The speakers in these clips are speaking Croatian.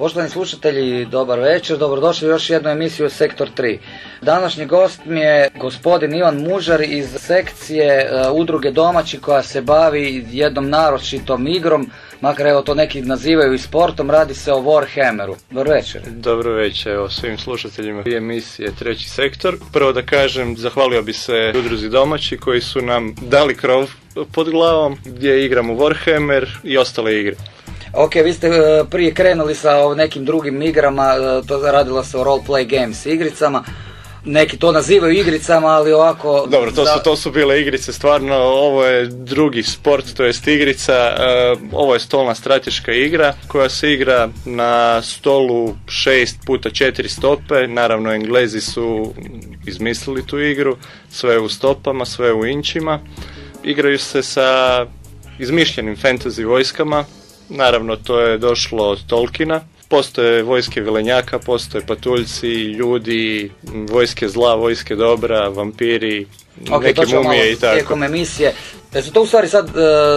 Poštovani slušatelji, dobar večer, dobrodošli u još jednu emisiju Sektor 3. Današnji gost mi je gospodin Ivan Mužar iz sekcije e, udruge domaći koja se bavi jednom naročitom igrom, makar evo to neki nazivaju i sportom, radi se o Warhammeru. Dobar večer. Dobro večer, evo svim slušateljima i emisije Treći sektor. Prvo da kažem, zahvalio bi se udruzi domaći koji su nam dali krov pod glavom gdje igramo Warhammer i ostale igre. Ok, vi ste e, prije krenuli sa nekim drugim igrama, e, to radilo se o role play games igricama. Neki to nazivaju igricama, ali ovako... Dobro, to, su, to su bile igrice, stvarno, ovo je drugi sport, to jest igrica, e, ovo je stolna strateška igra koja se igra na stolu 6 puta 4 stope, naravno Englezi su izmislili tu igru, sve u stopama, sve u inčima. Igraju se sa izmišljenim fantasy vojskama, Naravno, to je došlo od Tolkina. Postoje vojske vilenjaka, postoje patuljci, ljudi, vojske zla, vojske dobra, vampiri, okay, neke mumije i tako. Tijekom emisije da se to u stvari sad uh,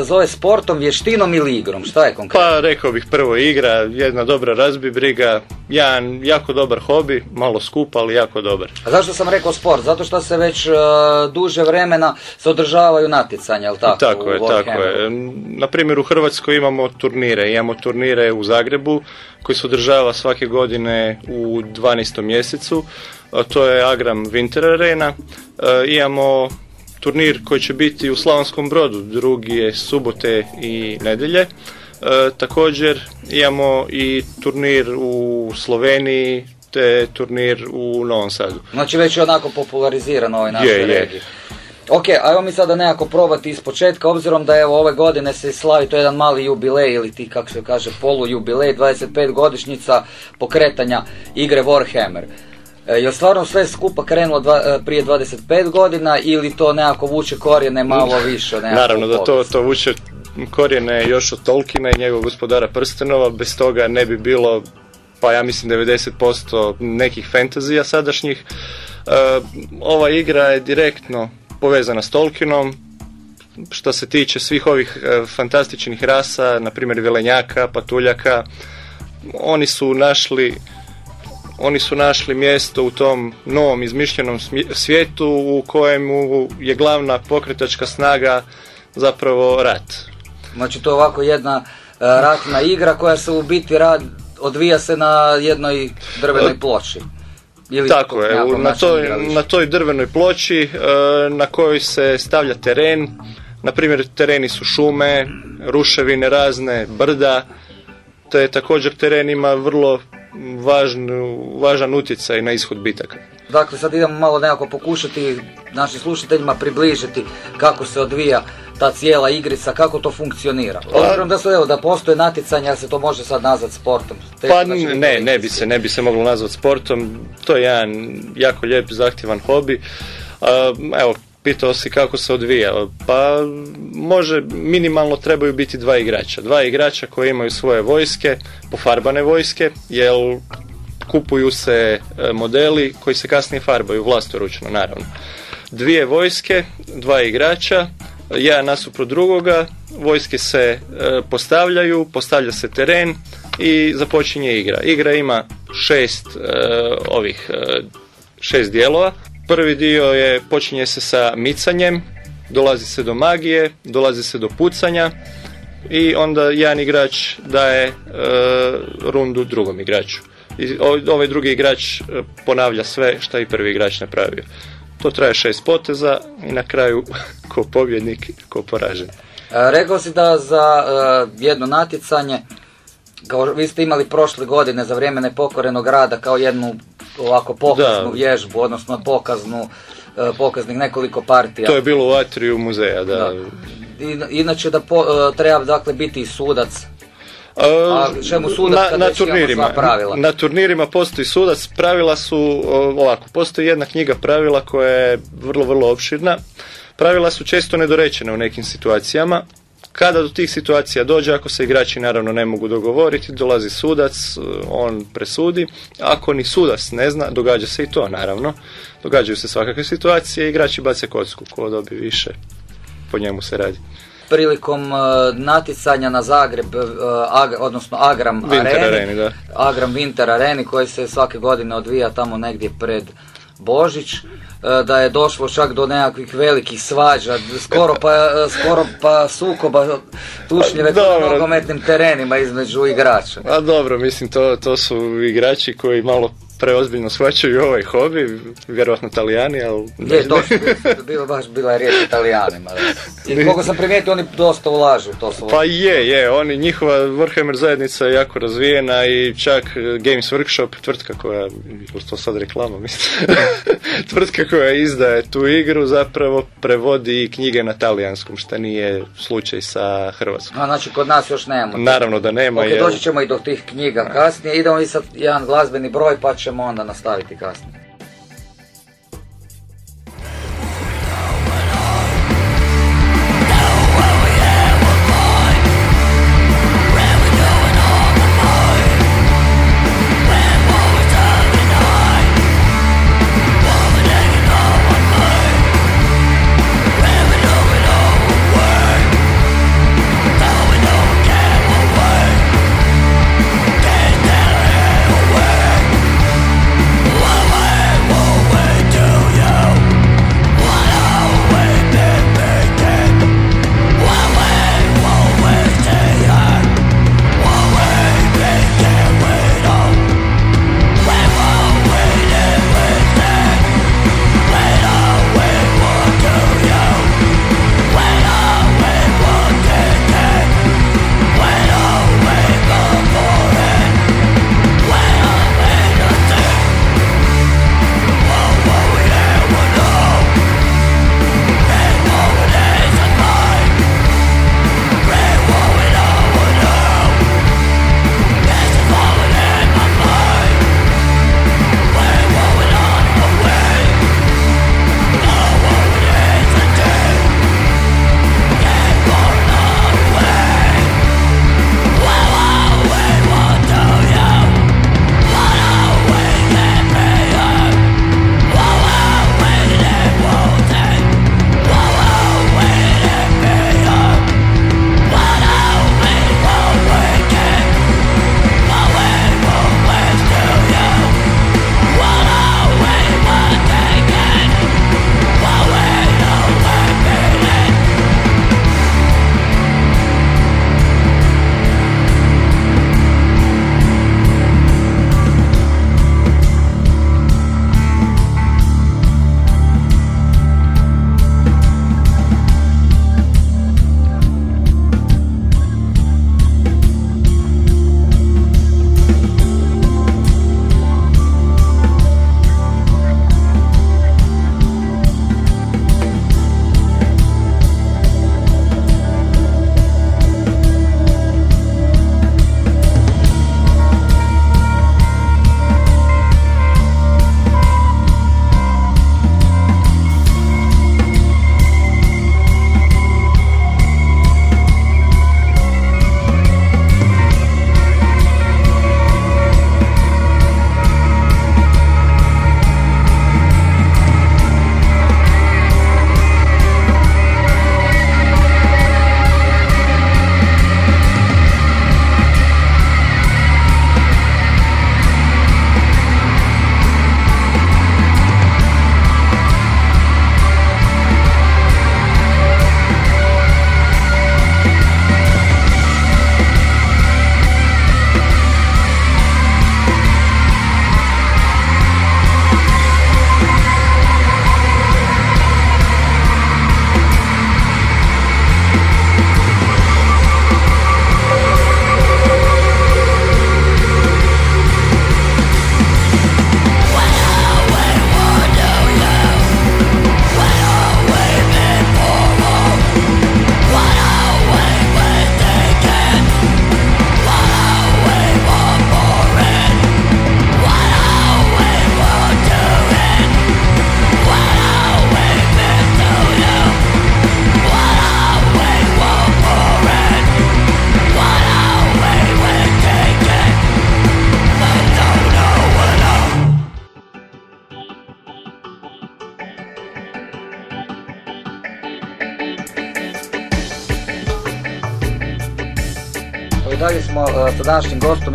zove sportom, vještinom ili igrom? Šta je konkretno? Pa rekao bih prvo igra, jedna dobra razbi briga, jedan jako dobar hobi, malo skup, ali jako dobar. A zašto sam rekao sport? Zato što se već uh, duže vremena se održavaju natjecanja, jel tako? Tako je, tako je. Na primjer u Hrvatskoj imamo turnire, imamo turnire u Zagrebu koji se održava svake godine u 12. mjesecu, to je Agram Winter Arena. Imamo turnir koji će biti u Slavonskom brodu, drugi je subote i nedjelje. E, također imamo i turnir u Sloveniji, te turnir u Novom Sadu. Znači već je onako popularizirano ovaj je, regiji. Ok, ajmo mi sada nekako probati iz početka, obzirom da evo ove godine se slavi to jedan mali jubilej ili ti kako se kaže polu jubilej, 25 godišnjica pokretanja igre Warhammer. E, je stvarno sve skupa krenulo dva, e, prije 25 godina ili to nekako vuče korijene malo više? Naravno da to, to vuče korijene još od Tolkina i njegovog gospodara prstenova, bez toga ne bi bilo pa ja mislim 90% nekih fantazija sadašnjih. E, ova igra je direktno povezana s Tolkienom, što se tiče svih ovih fantastičnih rasa, na primjer Velenjaka, Patuljaka, oni su našli oni su našli mjesto u tom novom izmišljenom svijetu u kojemu je glavna pokretačka snaga zapravo rat. Znači to je ovako jedna e, ratna igra koja se u biti rad, odvija se na jednoj drvenoj ploči. Ili Tako je, na toj, na toj drvenoj ploči e, na kojoj se stavlja teren, na primjer tereni su šume, ruševine razne, brda, te također teren ima vrlo važnu, važan utjecaj na ishod bitaka. Dakle, sad idemo malo nekako pokušati našim slušateljima približiti kako se odvija ta cijela igrica, kako to funkcionira. Pa- Obzirom da su, evo, da postoje natjecanja, se to može sad nazvati sportom. pa ne, ne bi se, ne bi se moglo nazvati sportom. To je jedan jako lijep, zahtjevan hobi. evo, pitao si kako se odvija. Pa može, minimalno trebaju biti dva igrača. Dva igrača koji imaju svoje vojske, pofarbane vojske, jer kupuju se e, modeli koji se kasnije farbaju vlastoručno, naravno. Dvije vojske, dva igrača, jedan nasuprot drugoga, vojske se e, postavljaju, postavlja se teren i započinje igra. Igra ima šest e, ovih šest dijelova Prvi dio je, počinje se sa micanjem, dolazi se do magije, dolazi se do pucanja i onda jedan igrač daje e, rundu drugom igraču. I ovaj drugi igrač e, ponavlja sve što je prvi igrač napravio. To traje šest poteza i na kraju ko pobjednik, ko poražen. E, rekao si da za jedno natjecanje kao vi ste imali prošle godine za vrijeme nepokorenog rada kao jednu ovako pokaznu vježbu, odnosno pokaznu, e, pokaznih nekoliko partija. To je bilo u atriju muzeja, da. da. Inače da po, e, treba dakle biti i sudac e, a čemu sudac na, na turnirima, na turnirima postoji sudac, pravila su ovako, postoji jedna knjiga pravila koja je vrlo, vrlo opširna. Pravila su često nedorečene u nekim situacijama kada do tih situacija dođe, ako se igrači naravno ne mogu dogovoriti, dolazi sudac, on presudi. Ako ni sudac ne zna, događa se i to naravno. Događaju se svakakve situacije, igrači bace kocku, ko dobi više, po njemu se radi prilikom uh, natjecanja na Zagreb, uh, odnosno Agram Winter Areni, da. Agram Winter Areni koji se svake godine odvija tamo negdje pred Božić, da je došlo čak do nekakvih velikih svađa, skoro pa, skoro pa sukoba tučnjeve na nogometnim terenima između igrača. A dobro, mislim to, to su igrači koji malo preozbiljno shvaćaju ovaj hobi, vjerojatno talijani, ali... Je, to bilo baš bila je riječ italijanima. I koliko sam primijetio, oni dosta ulažu to su... Pa je, je, oni, njihova Warhammer zajednica je jako razvijena i čak Games Workshop, tvrtka koja, to sad reklama, mislim, tvrtka koja izdaje tu igru zapravo prevodi knjige na talijanskom, što nije slučaj sa Hrvatskom. A, znači, kod nas još nemamo. Naravno da nema. Ok, doći ćemo i do tih knjiga kasnije. Idemo i sad jedan glazbeni broj, pa ćemo onda nastaviti kasnije.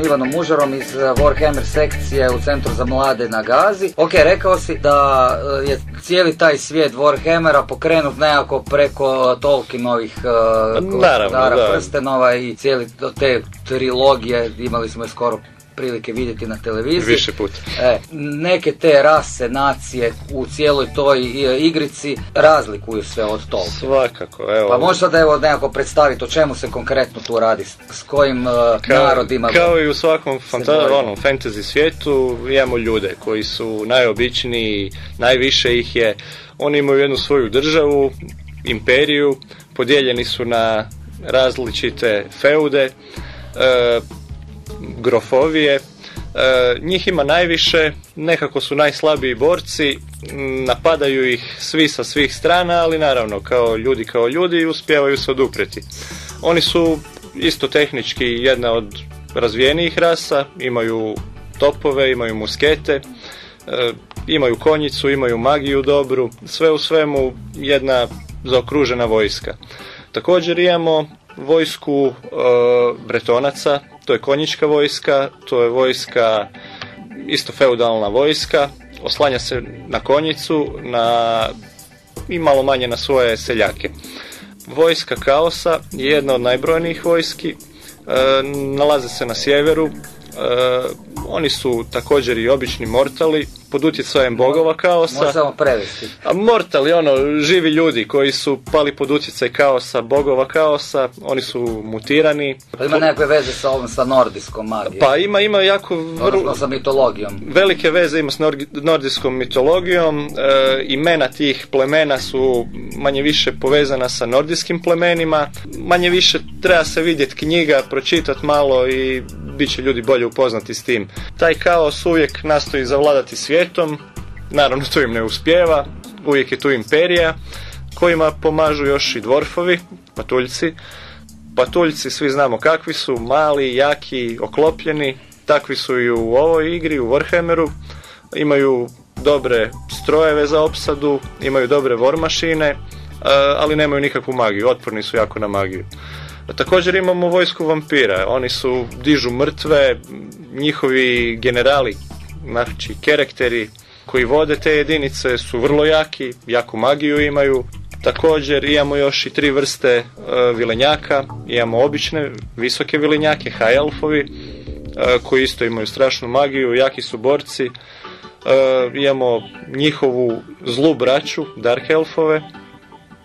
Ivanom Mužarom iz Warhammer sekcije u Centru za mlade na Gazi. Ok, rekao si da je cijeli taj svijet Warhammera pokrenut nekako preko Tolkienovih Naravno, prstenova i cijeli te trilogije, imali smo je skoro prilike vidjeti na televiziji. Više puta. E, neke te rase, nacije u cijeloj toj e, igrici razlikuju se od toga. Svakako, evo. Pa možda da evo nekako predstaviti o čemu se konkretno tu radi, s kojim uh, kao, narodima. Kao i u svakom onom, fantasy svijetu imamo ljude koji su najobičniji, najviše ih je. Oni imaju jednu svoju državu, imperiju, podijeljeni su na različite feude, e, grofovije. E, njih ima najviše, nekako su najslabiji borci, napadaju ih svi sa svih strana, ali naravno kao ljudi kao ljudi uspijevaju se odupreti. Oni su isto tehnički jedna od razvijenijih rasa, imaju topove, imaju muskete, e, imaju konjicu, imaju magiju dobru, sve u svemu jedna zaokružena vojska. Također imamo vojsku e, bretonaca, to je konjička vojska, to je vojska isto feudalna vojska, oslanja se na konjicu na, i malo manje na svoje seljake. Vojska kaosa je jedna od najbrojnijih vojski, e, nalaze se na sjeveru, e, oni su također i obični mortali, pod utjecajem bogova kaosa. Možemo prevesti. A mortali, ono, živi ljudi koji su pali pod utjecaj kaosa, bogova kaosa, oni su mutirani. Pa ima nekakve veze sa ovom, sa nordijskom magijom? Pa ima, ima jako... Vrlo, sa mitologijom. Velike veze ima s nordijskom mitologijom. E, imena tih plemena su manje više povezana sa nordijskim plemenima. Manje više treba se vidjeti knjiga, pročitati malo i bit će ljudi bolje upoznati s tim. Taj kaos uvijek nastoji zavladati svijetom, naravno to im ne uspijeva, uvijek je tu imperija, kojima pomažu još i dvorfovi, patuljci. Patuljci svi znamo kakvi su, mali, jaki, oklopljeni, takvi su i u ovoj igri, u Warhammeru, imaju dobre strojeve za opsadu, imaju dobre vormašine, ali nemaju nikakvu magiju, otporni su jako na magiju. Također imamo vojsku vampira, oni su dižu mrtve, njihovi generali, znači karakteri koji vode te jedinice su vrlo jaki, jaku magiju imaju. Također imamo još i tri vrste e, vilenjaka, imamo obične visoke vilenjake, high elfovi, e, koji isto imaju strašnu magiju, jaki su borci. E, imamo njihovu zlu braću, dark elfove,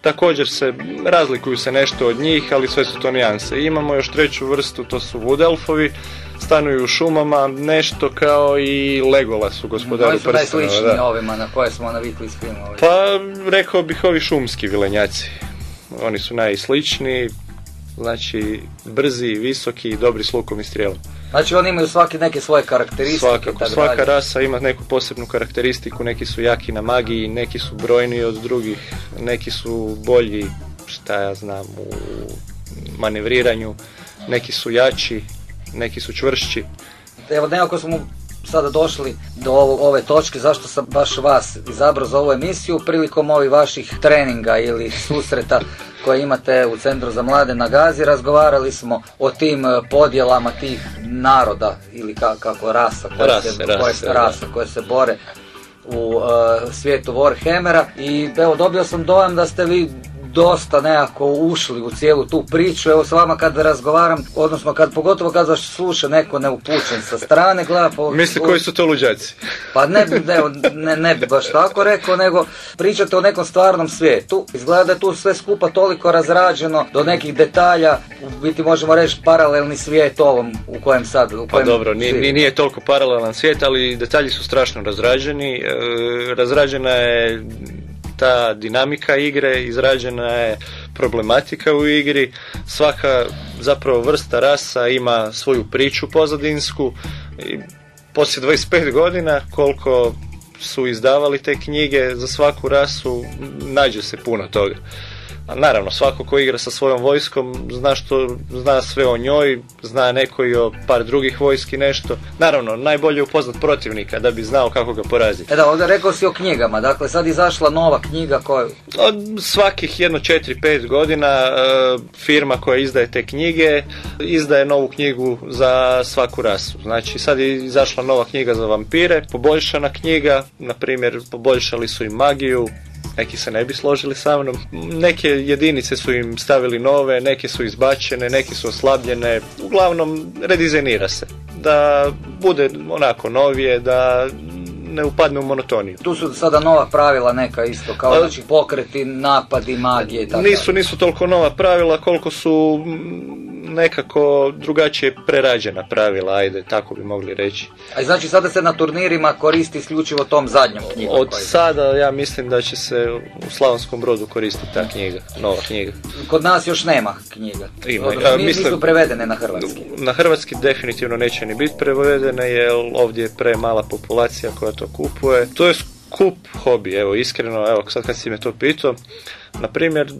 Također se razlikuju se nešto od njih, ali sve su to nijanse. Imamo još treću vrstu, to su wood elfovi, stanuju u šumama, nešto kao i Legola su gospodari prstenova. Koji su najsličniji ovima na koje smo navikli s filmova? Pa rekao bih ovi šumski vilenjaci. Oni su najsličniji, znači brzi, visoki, dobri s lukom i strijelom. Znači oni imaju svaki neke svoje karakteristike. Svakako, svaka rasa ima neku posebnu karakteristiku, neki su jaki na magiji, neki su brojniji od drugih, neki su bolji, šta ja znam, u manevriranju, neki su jači, neki su čvršći. Evo nekako smo sada došli do ove točke, zašto sam baš vas izabrao za ovu emisiju, prilikom ovih vaših treninga ili susreta koje imate u Centru za mlade na Gazi, razgovarali smo o tim e, podjelama tih naroda ili kako rasa koje, se, koje, rasa koje se bore u uh, svijetu Warhammera i evo dobio sam dojam da ste vi dosta nekako ušli u cijelu tu priču. Evo s vama kad razgovaram, odnosno kad pogotovo kad vas sluša neko neupućen sa strane, gleda po... Misli koji su to luđaci? Pa ne bi, ne, ne, bi baš tako rekao, nego pričate o nekom stvarnom svijetu. Izgleda da je tu sve skupa toliko razrađeno do nekih detalja, u biti možemo reći paralelni svijet ovom u kojem sad... U pa kojem pa dobro, nije, nije toliko paralelan svijet, ali detalji su strašno razrađeni. E, razrađena je ta dinamika igre, izrađena je problematika u igri, svaka zapravo vrsta rasa ima svoju priču pozadinsku i poslije 25 godina koliko su izdavali te knjige za svaku rasu nađe se puno toga. A naravno, svako ko igra sa svojom vojskom zna što, zna sve o njoj, zna neko i o par drugih vojski nešto. Naravno, najbolje je upoznat protivnika da bi znao kako ga poraziti. E da, ovdje rekao si o knjigama, dakle sad izašla nova knjiga koju... Od svakih jedno 4-5 godina e, firma koja izdaje te knjige izdaje novu knjigu za svaku rasu. Znači sad je izašla nova knjiga za vampire, poboljšana knjiga, na primjer poboljšali su i magiju, neki se ne bi složili sa mnom. Neke jedinice su im stavili nove, neke su izbačene, neke su oslabljene. Uglavnom, redizajnira se. Da bude onako novije, da ne upadne u monotoniju. Tu su sada nova pravila neka isto, kao znači pokreti, napadi, magije i tako Nisu, nisu toliko nova pravila koliko su nekako drugačije prerađena pravila, ajde, tako bi mogli reći. A znači sada se na turnirima koristi isključivo tom zadnjom knjigom? Od sada ja mislim da će se u Slavonskom brodu koristiti ta knjiga, nova knjiga. Kod nas još nema knjiga? Ima. Ja, mislim, nisu prevedene na hrvatski? Na hrvatski definitivno neće ni biti prevedene, jer ovdje je premala populacija koja to kupuje. To je skup hobi, evo iskreno, evo sad kad si me to pitao, na primjer,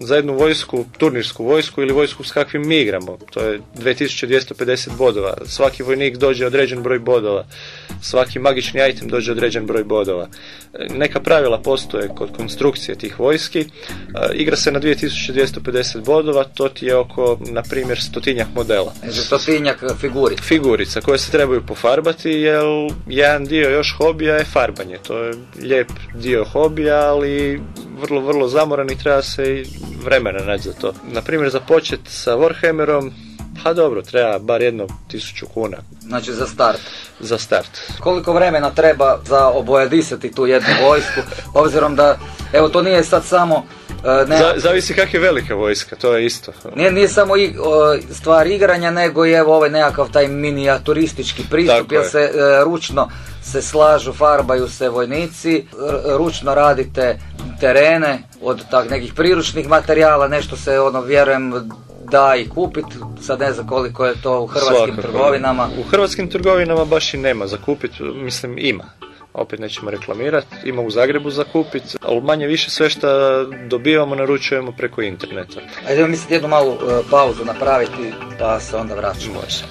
za jednu vojsku, turnirsku vojsku ili vojsku s kakvim mi igramo, to je 2250 bodova. Svaki vojnik dođe određen broj bodova. Svaki magični item dođe određen broj bodova. Neka pravila postoje kod konstrukcije tih vojski. Igra se na 2250 bodova, to ti je oko, na primjer, stotinjak modela. Znači, stotinjak figurica. Figurica koje se trebaju pofarbati, jer jedan dio još hobija je farbanje. To je lijep dio hobija, ali vrlo, vrlo zamoran i treba se i vremena naći za to. Na primjer, započet sa Warhammerom, pa dobro, treba bar jedno tisuću kuna. Znači za start? Za start. Koliko vremena treba za obojadisati tu jednu vojsku, obzirom da, evo to nije sad samo e, ne, zavisi kak je velika vojska, to je isto. Nije, nije samo i, stvar igranja, nego evo ovaj nekakav taj minijaturistički pristup, jer se e, ručno se slažu, farbaju se vojnici, ručno radite terene od tak nekih priručnih materijala, nešto se ono vjerujem da i kupiti, sad ne znam koliko je to u hrvatskim Svakako. trgovinama. U hrvatskim trgovinama baš i nema za kupit, mislim ima opet nećemo reklamirati, ima u Zagrebu za kupit, ali manje više sve što dobivamo naručujemo preko interneta. Ajde mi sad jednu malu uh, pauzu napraviti pa se onda vraćamo. Može.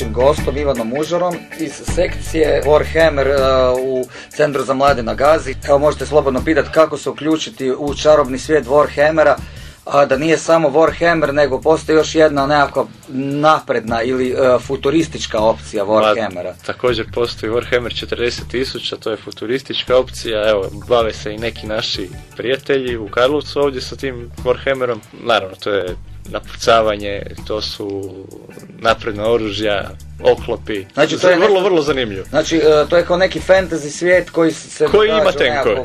Našim gostom Ivanom Mužarom iz sekcije Warhammer u Centru za mlade na Gazi. Evo možete slobodno pitati kako se uključiti u čarobni svijet Warhammera a da nije samo Warhammer, nego postoji još jedna nekakva napredna ili uh, futuristička opcija Warhammera. također postoji Warhammer 40.000, to je futuristička opcija, evo, bave se i neki naši prijatelji u Karlovcu ovdje sa tim Warhammerom. Naravno, to je napucavanje, to su napredna oružja, oklopi. Znači, to je vrlo, vrlo zanimljivo. Znači, e, to je kao neki fantasy svijet koji se... Koji ima tenkove.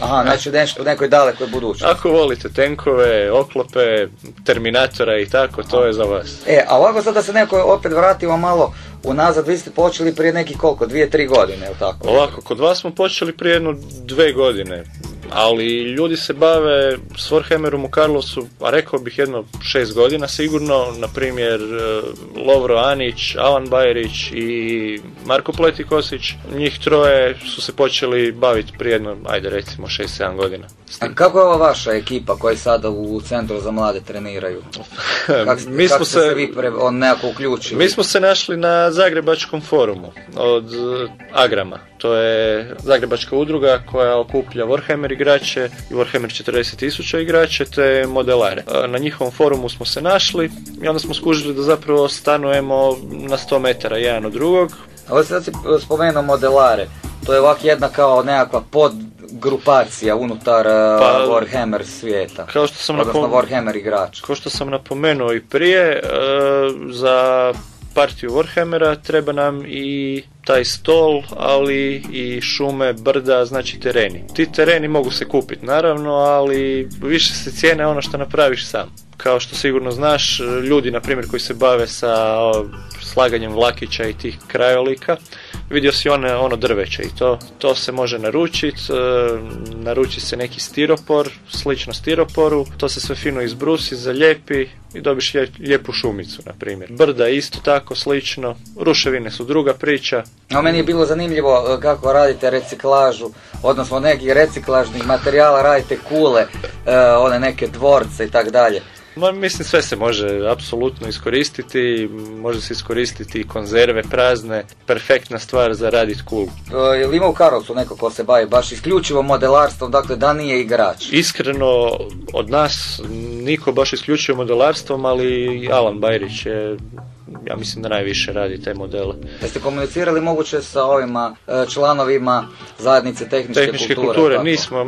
Aha, znači nešto u nekoj dalekoj budućnosti. Ako volite tenkove, oklope, terminatora i tako, to je za vas. E, a ovako sad da se neko opet vratimo malo unazad, vi ste počeli prije nekih koliko, dvije, tri godine, ili tako? Ovako, kod vas smo počeli prije jedno dve godine ali ljudi se bave s Warhammerom u Karlovcu, a rekao bih jedno šest godina sigurno, na primjer e, Lovro Anić, Alan Bajerić i Marko Pletikosić, njih troje su se počeli baviti prije jedno, ajde recimo šest, sedam godina. A kako je ova vaša ekipa koji sada u Centru za mlade treniraju? Kak, mi smo se, vi pre, on nekako uključili? Mi smo se našli na Zagrebačkom forumu od Agrama. To je Zagrebačka udruga koja okuplja Warhammer igrače i Warhammer 40.000 igrače te modelare. Na njihovom forumu smo se našli i onda smo skužili da zapravo stanujemo na 100 metara jedan od drugog. Ovo sad si spomenuo modelare. To je ovak jedna kao nekakva podgrupacija unutar pa, Warhammer svijeta. Kao što sam odnosno Warhammer igrača. Kao što sam napomenuo i prije, za partiju Warhammera treba nam i taj stol, ali i šume, brda, znači tereni. Ti tereni mogu se kupiti naravno, ali više se cijene ono što napraviš sam. Kao što sigurno znaš, ljudi na primjer koji se bave sa slaganjem vlakića i tih krajolika, vidio si one, ono drveće i to, to se može naručiti, e, naruči se neki stiropor, slično stiroporu, to se sve fino izbrusi, zalijepi i dobiš lijepu šumicu, na primjer. Brda isto tako slično, ruševine su druga priča. A meni je bilo zanimljivo e, kako radite reciklažu, odnosno nekih reciklažnih materijala radite kule, e, one neke dvorce i tako dalje. Ma, mislim sve se može apsolutno iskoristiti, može se iskoristiti konzerve prazne, perfektna stvar za radit kul. Cool. E, ima u Karolcu neko ko se bavi baš isključivo modelarstvom, dakle da nije igrač? Iskreno, od nas niko baš isključivo modelarstvom, ali Alan Bajrić je ja mislim da najviše radi te modele. Jeste komunicirali moguće sa ovima e, članovima zajednice tehničke, tehničke kulture? nismo.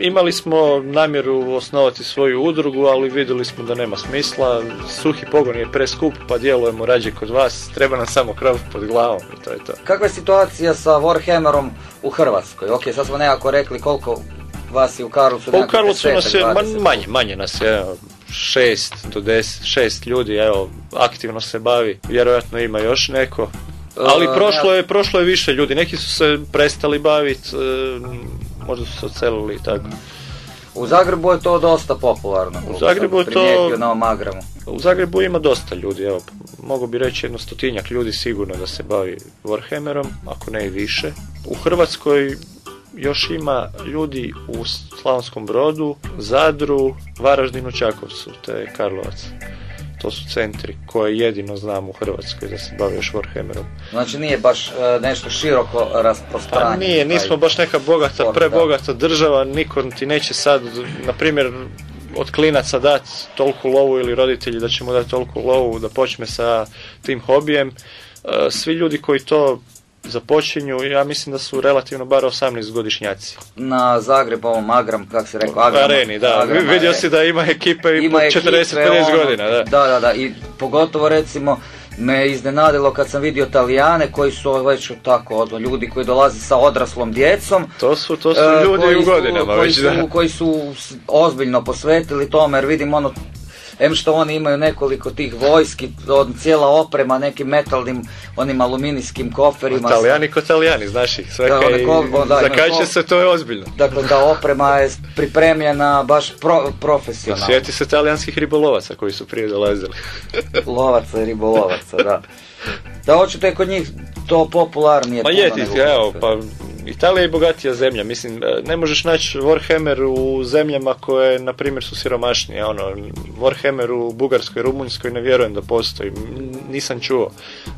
Imali smo namjeru osnovati svoju udrugu, ali vidjeli smo da nema smisla. Suhi pogon je preskup, pa djelujemo rađe kod vas. Treba nam samo krov pod glavom i to je to. Kakva je situacija sa Warhammerom u Hrvatskoj? Ok, sad smo nekako rekli koliko vas je u Karlovcu. Pa u Karlovcu nas je manje, manje nas je šest do deset, šest ljudi, evo, aktivno se bavi, vjerojatno ima još neko. Ali prošlo je, prošlo je više ljudi, neki su se prestali baviti, e, možda su se odselili i tako. U Zagrebu je to dosta popularno. U Zagrebu je to... Na Magramu. U Zagrebu ima dosta ljudi, evo, mogu bi reći jedno stotinjak ljudi sigurno da se bavi Warhammerom, ako ne i više. U Hrvatskoj još ima ljudi u Slavonskom Brodu, Zadru, Varaždinu, Čakovcu, te Karlovac. To su centri koje jedino znam u Hrvatskoj da se bave još Warhammerom. Znači nije baš e, nešto široko rasprostranjeno? Pa nije, nismo baš neka bogata, prebogata država, niko ti neće sad, na primjer, od klinaca dati toliku lovu ili roditelji da će mu dati toliku lovu da počne sa tim hobijem. E, svi ljudi koji to započinju, ja mislim da su relativno bar 18 godišnjaci. Na Zagreb, ovom Agram, kako se rekao, Agram. Areni, da. Vidio si da ima ekipe i ima 40-50 ono, godina. Da. da, da, da. I pogotovo recimo me iznenadilo kad sam vidio Italijane koji su već tako od ljudi koji dolaze sa odraslom djecom. To su, to su e, ljudi u godinama koji već, su, da. Koji su ozbiljno posvetili tome jer vidim ono em što oni imaju nekoliko tih vojski, od cijela oprema nekim metalnim, onim aluminijskim koferima. Italijani ko italijani, znaš ih, sve kaj, se, to je ozbiljno. Dakle, da oprema je pripremljena baš pro, profesionalno. Sjeti se italijanskih ribolovaca koji su prije dolazili. Lovaca i ribolovaca, da. Da, očito je kod njih to popularnije. Pa je, evo, pa Italija je bogatija zemlja, mislim, e, ne možeš naći Warhammer u zemljama koje, na primjer, su siromašnije, ono, Warhammer u Bugarskoj, Rumunjskoj ne vjerujem da postoji, nisam čuo.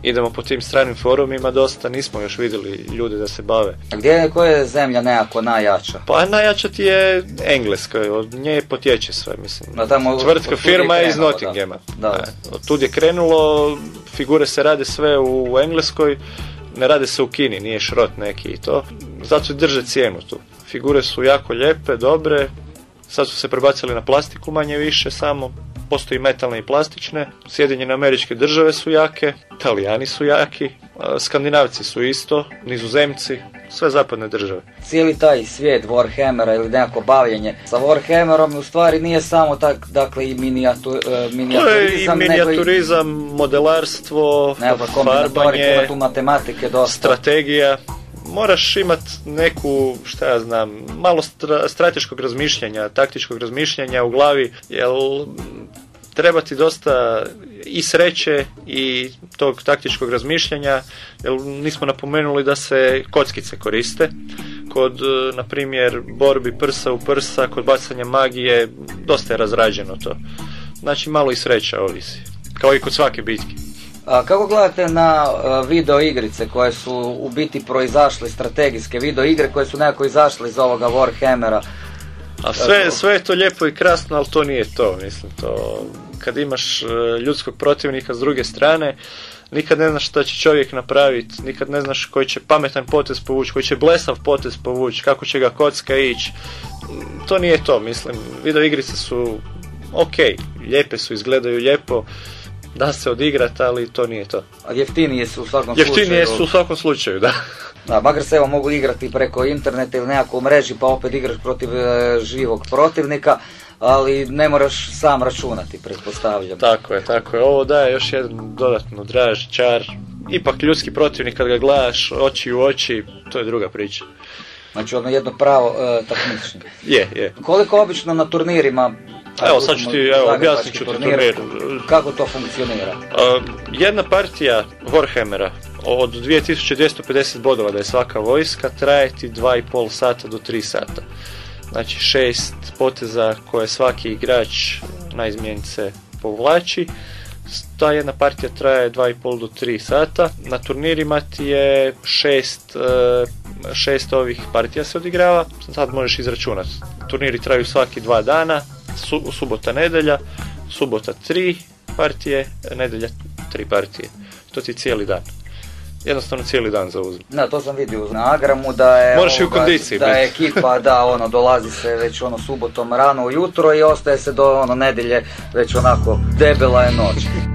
Idemo po tim stranim forumima dosta, nismo još vidjeli ljude da se bave. A gdje je, koja je zemlja nekako najjača? Pa najjača ti je Engleska, od nje potječe sve, mislim. Da, tamo, Tvrtka firma je iz Nottinghama. Da. da. E, od tud je krenulo, figure se rade sve u Engleskoj, ne rade se u Kini, nije šrot neki i to. Zato drže cijenu tu. Figure su jako lijepe, dobre, sad su se prebacili na plastiku manje više samo, postoji metalne i plastične, Sjedinjene američke države su jake, Italijani su jaki, Skandinavci su isto, Nizozemci, sve zapadne države. Cijeli taj svijet Warhammera ili nekako bavljenje sa Warhammerom u stvari nije samo tak, dakle i minijatu, uh, minijaturizam. To je i minijaturizam, i... modelarstvo, farbanje, tu matematike dosta. strategija. Moraš imat neku, šta ja znam, malo strateškog razmišljanja, taktičkog razmišljanja u glavi, jer treba ti dosta i sreće i tog taktičkog razmišljanja, jer nismo napomenuli da se kockice koriste. Kod, e, na primjer, borbi prsa u prsa, kod bacanja magije, dosta je razrađeno to. Znači, malo i sreća ovisi, kao i kod svake bitke. A kako gledate na uh, video igrice koje su u biti proizašle, strategijske video igre koje su nekako izašle iz ovoga Warhammera? A sve, sve je to lijepo i krasno, ali to nije to, mislim, to kad imaš e, ljudskog protivnika s druge strane, nikad ne znaš šta će čovjek napraviti, nikad ne znaš koji će pametan potez povući, koji će blesav potez povući, kako će ga kocka ići. To nije to, mislim. Video igrice su ok, lijepe su, izgledaju lijepo, da se odigrati, ali to nije to. A jeftinije su u svakom slučaju. Jeftinije su u svakom slučaju, da. Da, makar se evo mogu igrati preko interneta ili nekako u mreži pa opet igraš protiv e, živog protivnika, ali ne moraš sam računati, pretpostavljam. Tako je, tako je. Ovo daje još jedan dodatno draž, čar. Ipak ljudski protivnik kad ga gledaš oči u oči, to je druga priča. Znači ono jedno pravo e, takmičenje. Je, je. Koliko obično na turnirima Evo sad ću ti, evo, objasnit ću ti turnir. Kako to funkcionira? Jedna partija Warhammera od 2250 bodova da je svaka vojska traje ti 2,5 sata do 3 sata. Znači šest poteza koje svaki igrač na izmjenice povlači. Ta jedna partija traje 2,5 do 3 sata. Na turnirima ti je šest, e, šest ovih partija se odigrava. Sad možeš izračunati. Turniri traju svaki dva dana. Su, subota, nedelja. Subota tri partije, nedelja tri partije. To ti je cijeli dan jednostavno cijeli dan zauzme. Da, to sam vidio na Agramu da je... Moraš i u kondiciji Da je ekipa, da, ono, dolazi se već ono subotom rano ujutro i ostaje se do ono nedjelje već onako debela je noć.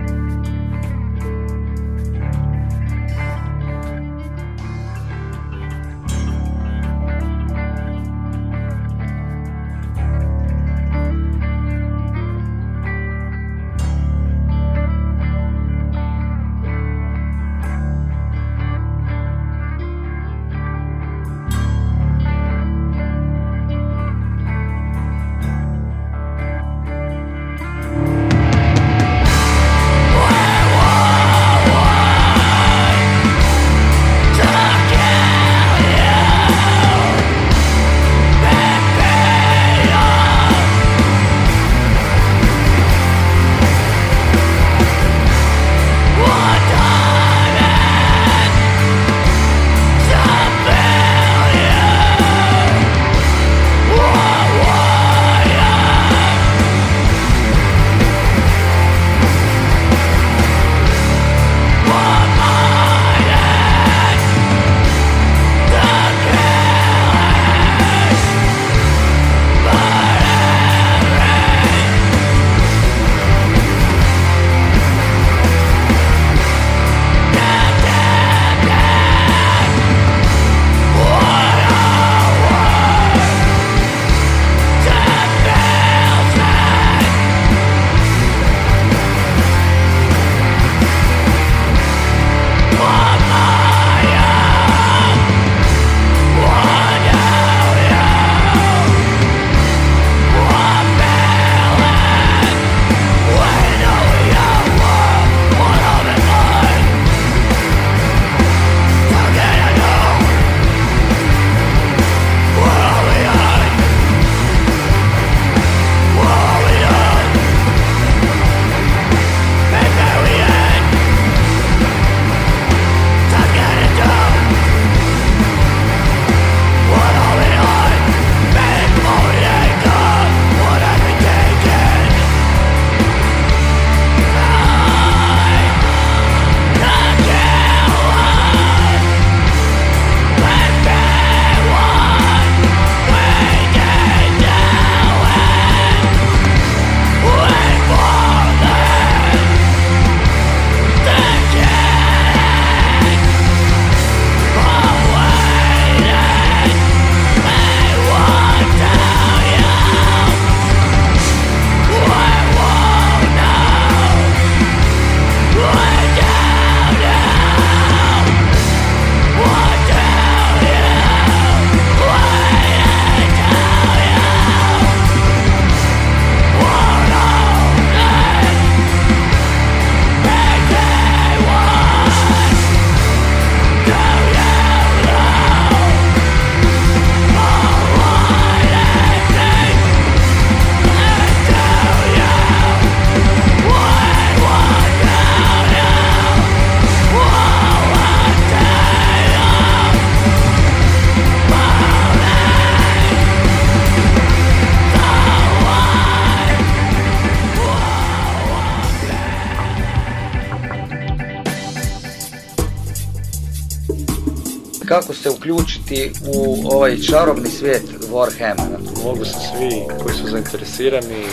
Kako se uključiti u ovaj čarobni svijet Warhammera? Mogu se svi koji su zainteresirani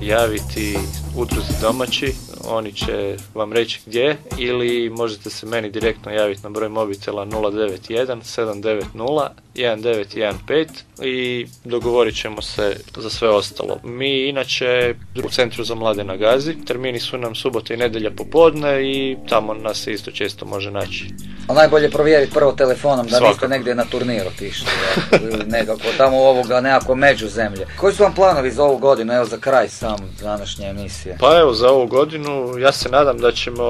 javiti udruzi domaći, oni će vam reći gdje ili možete se meni direktno javiti na broj mobitela 091 790 1915 i dogovorit ćemo se za sve ostalo. Mi inače u centru za mlade na Gazi, termini su nam subota i nedjelja popodne i tamo nas se isto često može naći. A najbolje provjeriti prvo telefonom da niste negdje na turniru tišli ili nekako tamo ovoga nekako među zemlje. Koji su vam planovi za ovu godinu, evo za kraj sam današnje emisije? Pa evo za ovu godinu ja se nadam da ćemo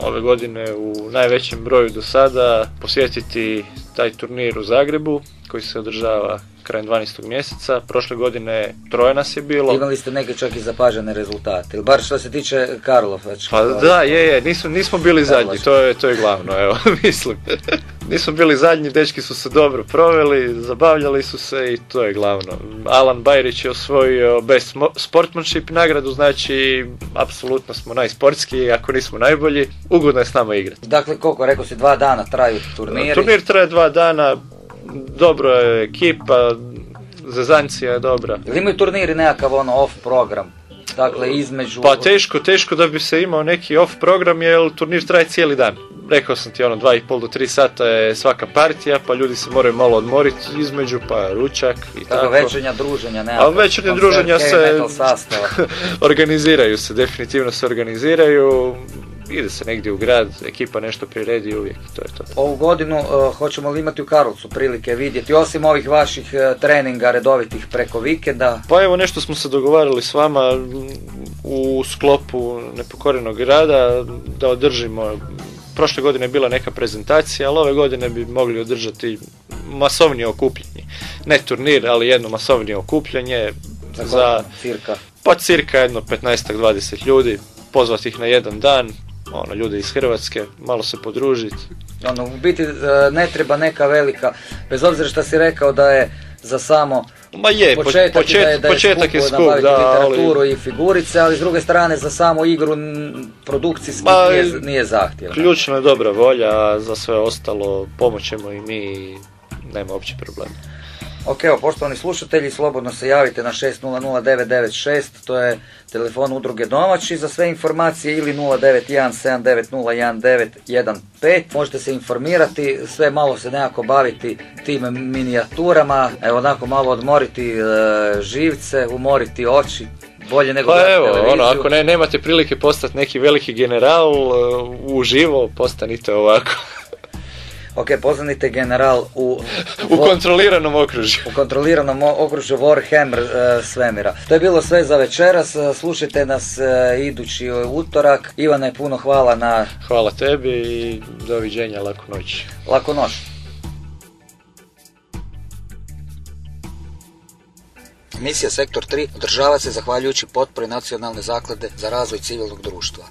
ove godine u najvećem broju do sada posjetiti taj turnir u Zagrebu koji se održava krajem 12. mjeseca. Prošle godine troje nas je bilo. Imali ste neke čak i zapažene rezultate, ili bar što se tiče Karlovačke. Pa da, je, je, nismo, nismo bili zadnji, to je, to je glavno, evo, mislim. Nismo bili zadnji, dečki su se dobro proveli, zabavljali su se i to je glavno. Alan Bajrić je osvojio best sportsmanship nagradu, znači apsolutno smo najsportskiji, ako nismo najbolji, ugodno je s nama igrati. Dakle, koliko, rekao si, dva dana traju turniri? Turnir traje dva dana, dobro je ekipa, zezancija je dobra. Ili imaju turniri nekakav ono off program? Dakle, između... Pa teško, teško da bi se imao neki off program, jer turnir traje cijeli dan. Rekao sam ti ono, dva i pol do tri sata je svaka partija, pa ljudi se moraju malo odmoriti između, pa ručak i tako. Tako večernja druženja, nekako. A večernja druženja se... organiziraju se, definitivno se organiziraju ide se negdje u grad, ekipa nešto priredi uvijek to je to. Ovu godinu uh, hoćemo li imati u Karlovcu prilike vidjeti, osim ovih vaših uh, treninga redovitih preko vikenda? Pa evo nešto smo se dogovarali s vama u sklopu nepokorenog grada da održimo Prošle godine je bila neka prezentacija, ali ove godine bi mogli održati masovnije okupljanje. Ne turnir, ali jedno masovnije okupljanje. Za, cirka? Pa cirka jedno 15-20 ljudi, pozvati ih na jedan dan, ono, ljudi iz Hrvatske, malo se podružiti. Ono, u biti e, ne treba neka velika, bez obzira što si rekao da je za samo Ma je, početak, počet, da je, da je početak je skup, da, literaturu ali... i figurice, ali s druge strane za samo igru produkcijski Ma, nije, nije zahtjevno. Ključno je dobra volja, za sve ostalo pomoćemo i mi, nema uopće problema. Ok, evo, poštovani slušatelji, slobodno se javite na 600996, to je telefon udruge domaći za sve informacije ili 09179011915. Možete se informirati, sve malo se nekako baviti tim minijaturama, evo onako malo odmoriti e, živce, umoriti oči, bolje nego pa evo, ono, ako ne, nemate prilike postati neki veliki general e, u živo, postanite ovako. Ok, poznanite general u... u kontroliranom okružju. U kontroliranom okružju Warhammer uh, svemira. To je bilo sve za večeras. E, slušajte nas uh, idući utorak. Ivane, puno hvala na... Hvala tebi i doviđenja, laku noć. Laku noć. Misija Sektor 3 održava se zahvaljujući potpori Nacionalne zaklade za razvoj civilnog društva.